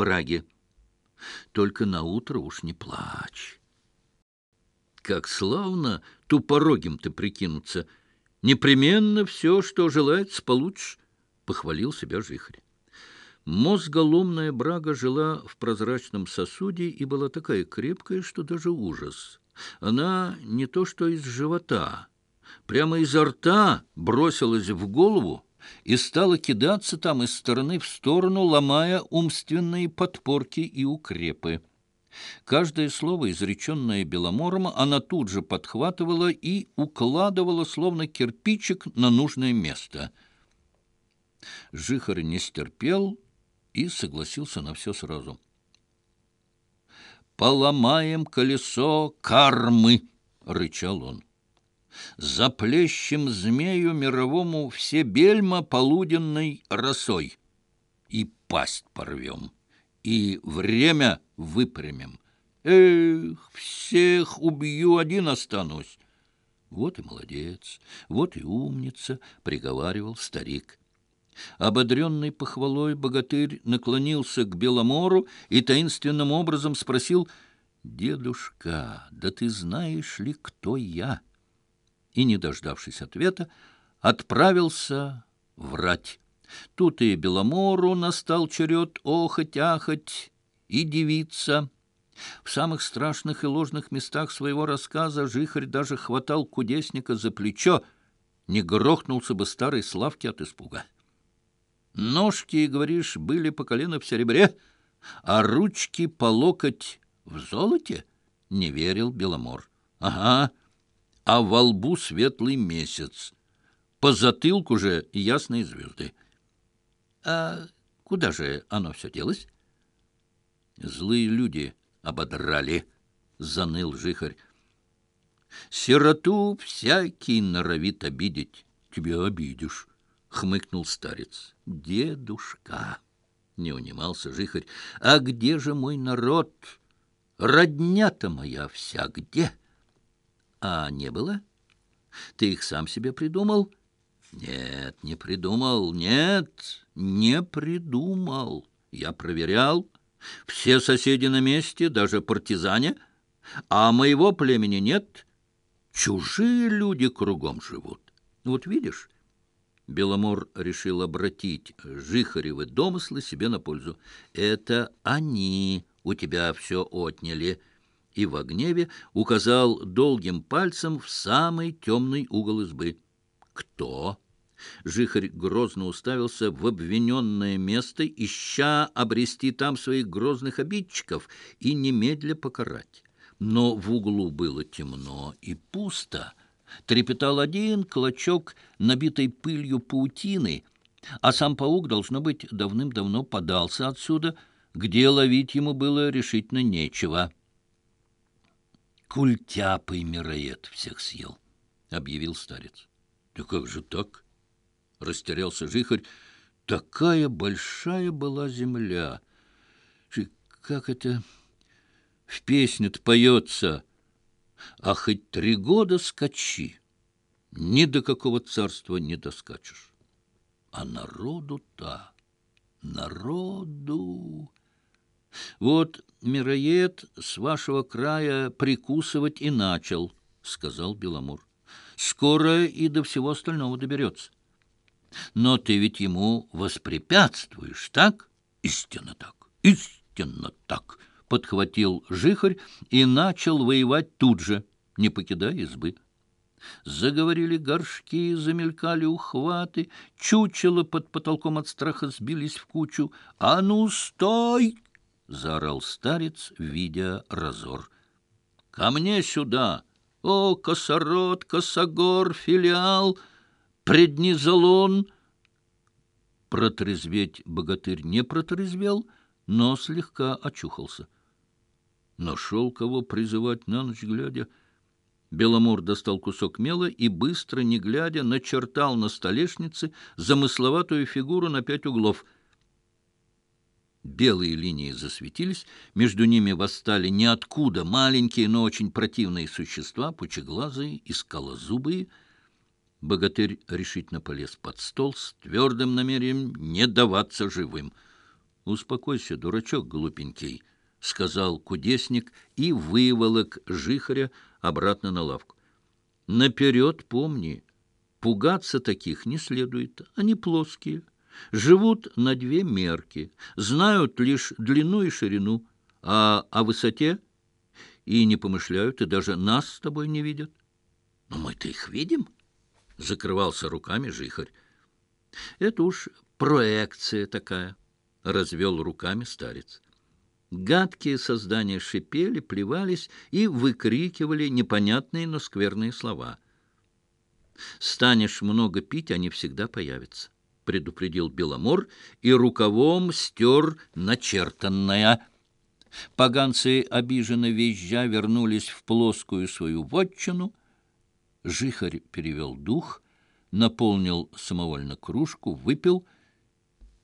Браге. Только на утро уж не плачь. Как славно тупорогим ты прикинуться. Непременно все, что желается, получишь, — похвалил себя Жихарь. Мозголомная брага жила в прозрачном сосуде и была такая крепкая, что даже ужас. Она не то что из живота, прямо изо рта бросилась в голову, и стала кидаться там из стороны в сторону, ломая умственные подпорки и укрепы. Каждое слово, изреченное Беломором, она тут же подхватывала и укладывала, словно кирпичик, на нужное место. Жихарь не стерпел и согласился на все сразу. «Поломаем колесо кармы!» — рычал он. زپلیشم زمیو مرو سے بیل ما پلودن نئی رسوئی یہ پس پرویم یہ وریمہ وپرمم اے سیخ ابیو ادینستانوس Вот и молодец, вот и умница, — приговаривал старик. Ободренный похвалой богатырь наклонился к Беломору и таинственным образом спросил, «Дедушка, да ты знаешь ли, кто я?» И, не дождавшись ответа, отправился врать. Тут и Беломору настал черед охоть-ахоть и девица. В самых страшных и ложных местах своего рассказа Жихарь даже хватал кудесника за плечо, не грохнулся бы старой Славки от испуга. Ножки, говоришь, были по колено в серебре, а ручки по локоть в золоте? Не верил Беломор. Ага, а во лбу светлый месяц. По затылку же ясные звезды. А куда же оно все делось? Злые люди ободрали, заныл жихарь. Сироту всякий норовит обидеть. Тебя обидишь, хмыкнул старец. Дедушка, не унимался жихарь, а где же мой народ? Родня-то моя вся где? — а не было? Ты их сам себе придумал? Нет, не придумал, нет, не придумал. Я проверял. Все соседи на месте, даже партизане. А моего племени нет. Чужие люди кругом живут. Вот видишь, Беломор решил обратить Жихаревы домыслы себе на пользу. Это они у тебя все отняли, — и в гневе указал долгим пальцем в самый темный угол избы. «Кто?» Жихарь грозно уставился в обвиненное место, ища обрести там своих грозных обидчиков и немедля покарать. Но в углу было темно и пусто. Трепетал один клочок, набитый пылью паутины, а сам паук, должно быть, давным-давно подался отсюда, где ловить ему было решительно нечего. «Культяпый мироед всех съел», — объявил старец. «Да как же так?» — растерялся жихарь. «Такая большая была земля! Как это в песне-то поется!» а хоть три года скачи, ни до какого царства не доскачешь. А народу-то, народу... Вот мироед с вашего края прикусывать и начал, — сказал Беломур. Скоро и до всего остального доберется. Но ты ведь ему воспрепятствуешь, так? Истинно так, истинно так, — подхватил жихарь и начал воевать тут же, не покидая избы. Заговорили горшки, замелькали ухваты, чучело под потолком от страха сбились в кучу. «А ну, стой!» — заорал старец, видя разор. «Ко мне сюда! О, косорот, косогор, филиал, преднизолон!» Протрезветь богатырь не протрезвел, но слегка очухался. Нашел кого призывать на ночь глядя. Беломор достал кусок мела и, быстро, не глядя, начертал на столешнице замысловатую фигуру на пять углов. Белые линии засветились, между ними восстали ниоткуда маленькие, но очень противные существа, пучеглазые и скалозубые. Богатырь решительно полез под стол с твердым намерением не даваться живым. «Успокойся, дурачок глупенький», — сказал кудесник и выволок жихаря обратно на лавку. «Наперед помни, пугаться таких не следует, они плоские» живут на две мерки, знают лишь длину и ширину, а о высоте и не помышляют, и даже нас с тобой не видят. Но «Ну, мы-то их видим, — закрывался руками жихарь. Это уж проекция такая, — развел руками старец. Гадкие создания шипели, плевались и выкрикивали непонятные, но скверные слова. «Станешь много пить, они всегда появятся предупредил Беломор и рукавом стер начертанное. Поганцы, обиженно визжа, вернулись в плоскую свою вотчину. Жихарь перевел дух, наполнил самовольно кружку, выпил —